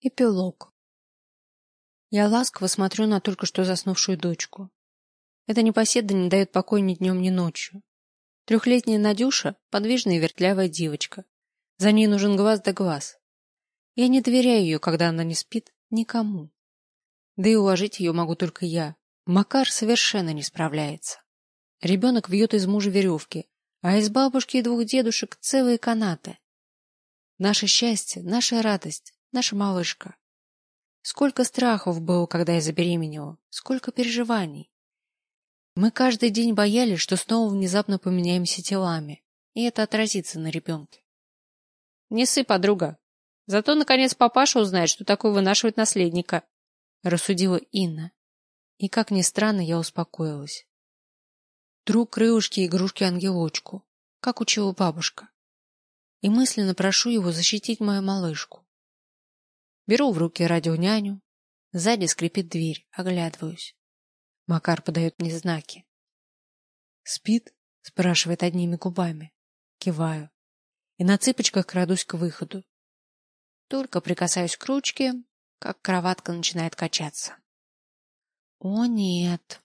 Эпилог. Я ласково смотрю на только что заснувшую дочку. Эта непоседа не дает покоя ни днем, ни ночью. Трехлетняя Надюша — подвижная и вертлявая девочка. За ней нужен глаз да глаз. Я не доверяю ее, когда она не спит, никому. Да и уложить ее могу только я. Макар совершенно не справляется. Ребенок вьет из мужа веревки, а из бабушки и двух дедушек целые канаты. Наше счастье, наша радость, наша малышка. Сколько страхов было, когда я забеременела, сколько переживаний. Мы каждый день боялись, что снова внезапно поменяемся телами, и это отразится на ребенке. Не ссы, подруга. Зато, наконец, папаша узнает, что такое вынашивать наследника, — рассудила Инна. И, как ни странно, я успокоилась. Тру крылышки игрушки-ангелочку, как учила бабушка. И мысленно прошу его защитить мою малышку. Беру в руки радионяню. Сзади скрипит дверь. Оглядываюсь. Макар подает мне знаки. «Спит?» — спрашивает одними губами. Киваю. И на цыпочках крадусь к выходу. Только прикасаюсь к ручке, как кроватка начинает качаться. О, нет.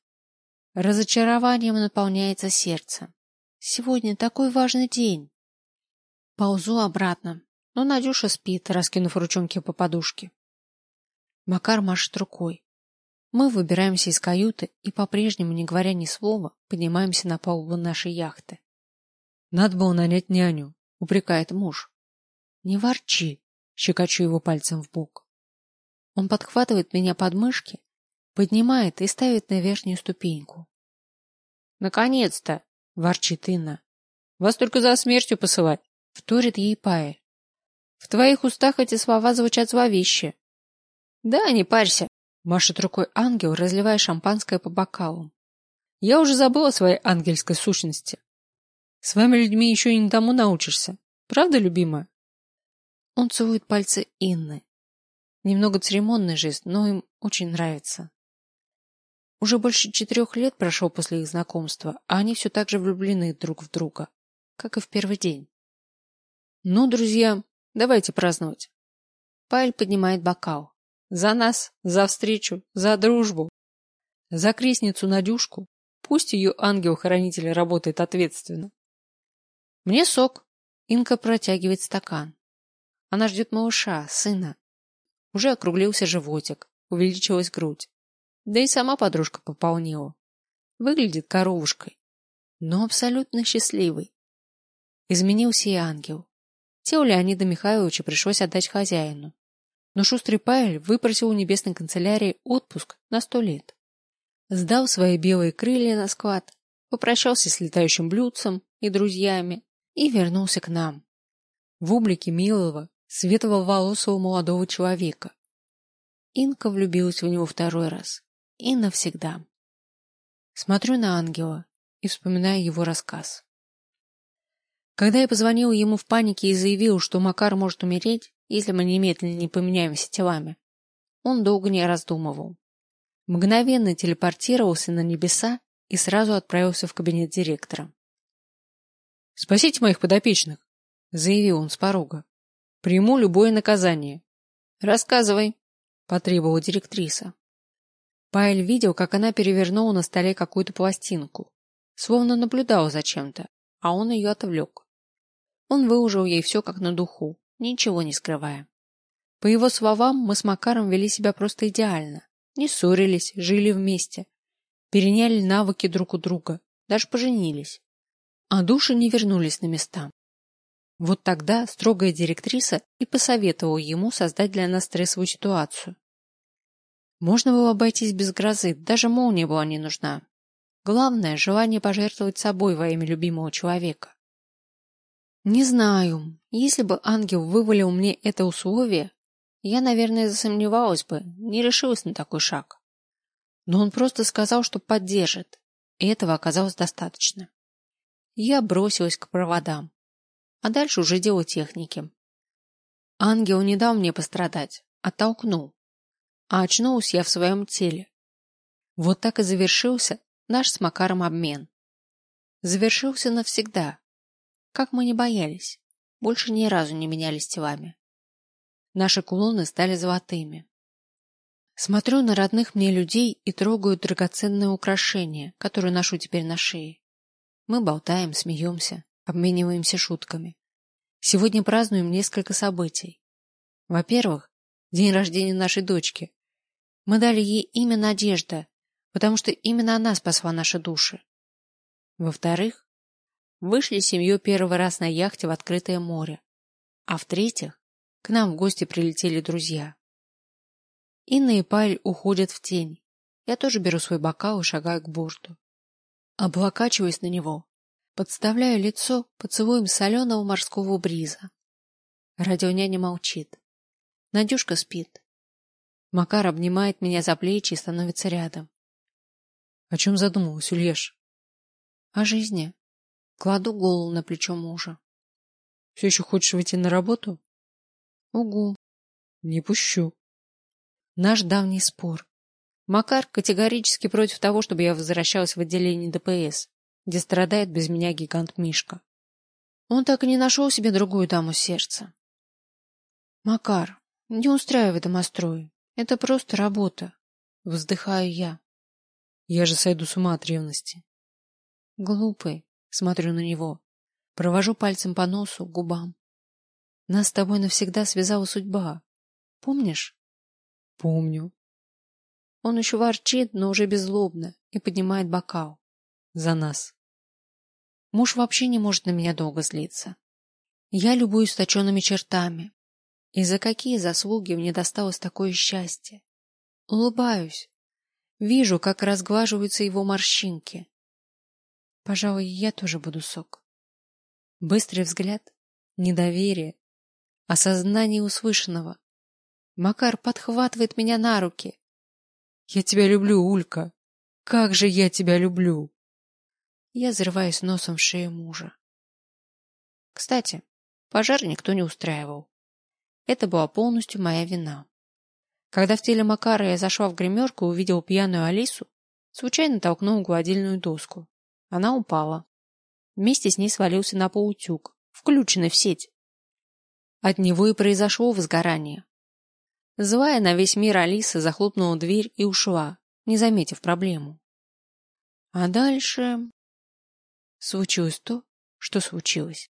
Разочарованием наполняется сердце. Сегодня такой важный день. Ползу обратно, но Надюша спит, раскинув ручонки по подушке. Макар машет рукой. Мы выбираемся из каюты и, по-прежнему, не говоря ни слова, поднимаемся на палубу нашей яхты. — Надо было нанять няню, — упрекает муж. — Не ворчи, — щекочу его пальцем в бок. Он подхватывает меня под мышки, поднимает и ставит на верхнюю ступеньку. — Наконец-то! — ворчит Инна. — Вас только за смертью посылать! — вторит ей Пая. В твоих устах эти слова звучат зловеще. — Да, не парься, — машет рукой ангел, разливая шампанское по бокалам. — Я уже забыла о своей ангельской сущности. С вами людьми еще и не тому научишься. Правда, любимая? Он целует пальцы Инны. Немного церемонный жест, но им очень нравится. Уже больше четырех лет прошло после их знакомства, а они все так же влюблены друг в друга, как и в первый день. Ну, друзья, Давайте праздновать. Пайль поднимает бокал. За нас, за встречу, за дружбу. За крестницу Надюшку. Пусть ее ангел-хранитель работает ответственно. Мне сок. Инка протягивает стакан. Она ждет малыша, сына. Уже округлился животик, увеличилась грудь. Да и сама подружка пополнела. Выглядит коровушкой, но абсолютно счастливой. Изменился и ангел. Тело Леонида Михайловича пришлось отдать хозяину. Но шустрый Павел выпросил у небесной канцелярии отпуск на сто лет. Сдал свои белые крылья на склад, попрощался с летающим блюдцем и друзьями и вернулся к нам. В облике милого, светлого волосого молодого человека. Инка влюбилась в него второй раз. И навсегда. Смотрю на ангела и вспоминаю его рассказ. Когда я позвонил ему в панике и заявил, что Макар может умереть, если мы немедленно не поменяемся телами, он долго не раздумывал. Мгновенно телепортировался на небеса и сразу отправился в кабинет директора. — Спасите моих подопечных, — заявил он с порога. — Приму любое наказание. — Рассказывай, — потребовала директриса. Пайль видел, как она перевернула на столе какую-то пластинку, словно наблюдала за чем-то, а он ее отвлек. Он выложил ей все как на духу, ничего не скрывая. По его словам, мы с Макаром вели себя просто идеально. Не ссорились, жили вместе. Переняли навыки друг у друга, даже поженились. А души не вернулись на места. Вот тогда строгая директриса и посоветовала ему создать для нас стрессовую ситуацию. Можно было обойтись без грозы, даже молния была не нужна. Главное — желание пожертвовать собой во имя любимого человека. Не знаю. Если бы ангел вывалил мне это условие, я, наверное, засомневалась бы, не решилась на такой шаг. Но он просто сказал, что поддержит, и этого оказалось достаточно. Я бросилась к проводам, а дальше уже дело техники. Ангел не дал мне пострадать, оттолкнул, а очнулась я в своем теле. Вот так и завершился наш с Макаром обмен. Завершился навсегда, как мы не боялись, больше ни разу не менялись телами. Наши кулоны стали золотыми. Смотрю на родных мне людей и трогаю драгоценное украшение, которое ношу теперь на шее. Мы болтаем, смеемся, обмениваемся шутками. Сегодня празднуем несколько событий. Во-первых, день рождения нашей дочки. Мы дали ей имя Надежда, потому что именно она спасла наши души. Во-вторых, вышли с семьей первый раз на яхте в открытое море. А в-третьих, к нам в гости прилетели друзья. Инна и Пайль уходят в тень. Я тоже беру свой бокал и шагаю к борту. Облокачиваюсь на него, подставляю лицо поцелуем соленого морского бриза. Радионяня молчит. Надюшка спит. Макар обнимает меня за плечи и становится рядом. — О чем задумалась, Ульеш? — О жизни. Кладу голову на плечо мужа. — Все еще хочешь выйти на работу? — Угу. — Не пущу. Наш давний спор. Макар категорически против того, чтобы я возвращалась в отделение ДПС, где страдает без меня гигант Мишка. Он так и не нашел себе другую даму сердца. Макар, не устраивай домострой. Это просто работа. Вздыхаю я. Я же сойду с ума от ревности. Глупый. Смотрю на него. Провожу пальцем по носу, губам. Нас с тобой навсегда связала судьба. Помнишь? Помню. Он еще ворчит, но уже беззлобно, и поднимает бокал. За нас. Муж вообще не может на меня долго злиться. Я любуюсь точенными чертами. И за какие заслуги мне досталось такое счастье? Улыбаюсь. Вижу, как разглаживаются его морщинки. Пожалуй, я тоже буду сок. Быстрый взгляд, недоверие, осознание услышанного. Макар подхватывает меня на руки. Я тебя люблю, Улька. Как же я тебя люблю. Я взрываюсь носом в шею мужа. Кстати, пожар никто не устраивал. Это была полностью моя вина. Когда в теле Макара я зашла в гримерку и увидела пьяную Алису, случайно толкнула гладильную доску. Она упала. Вместе с ней свалился на пол утюг, включенный в сеть. От него и произошло возгорание. Злая на весь мир Алиса захлопнула дверь и ушла, не заметив проблему. А дальше... Случилось то, что случилось.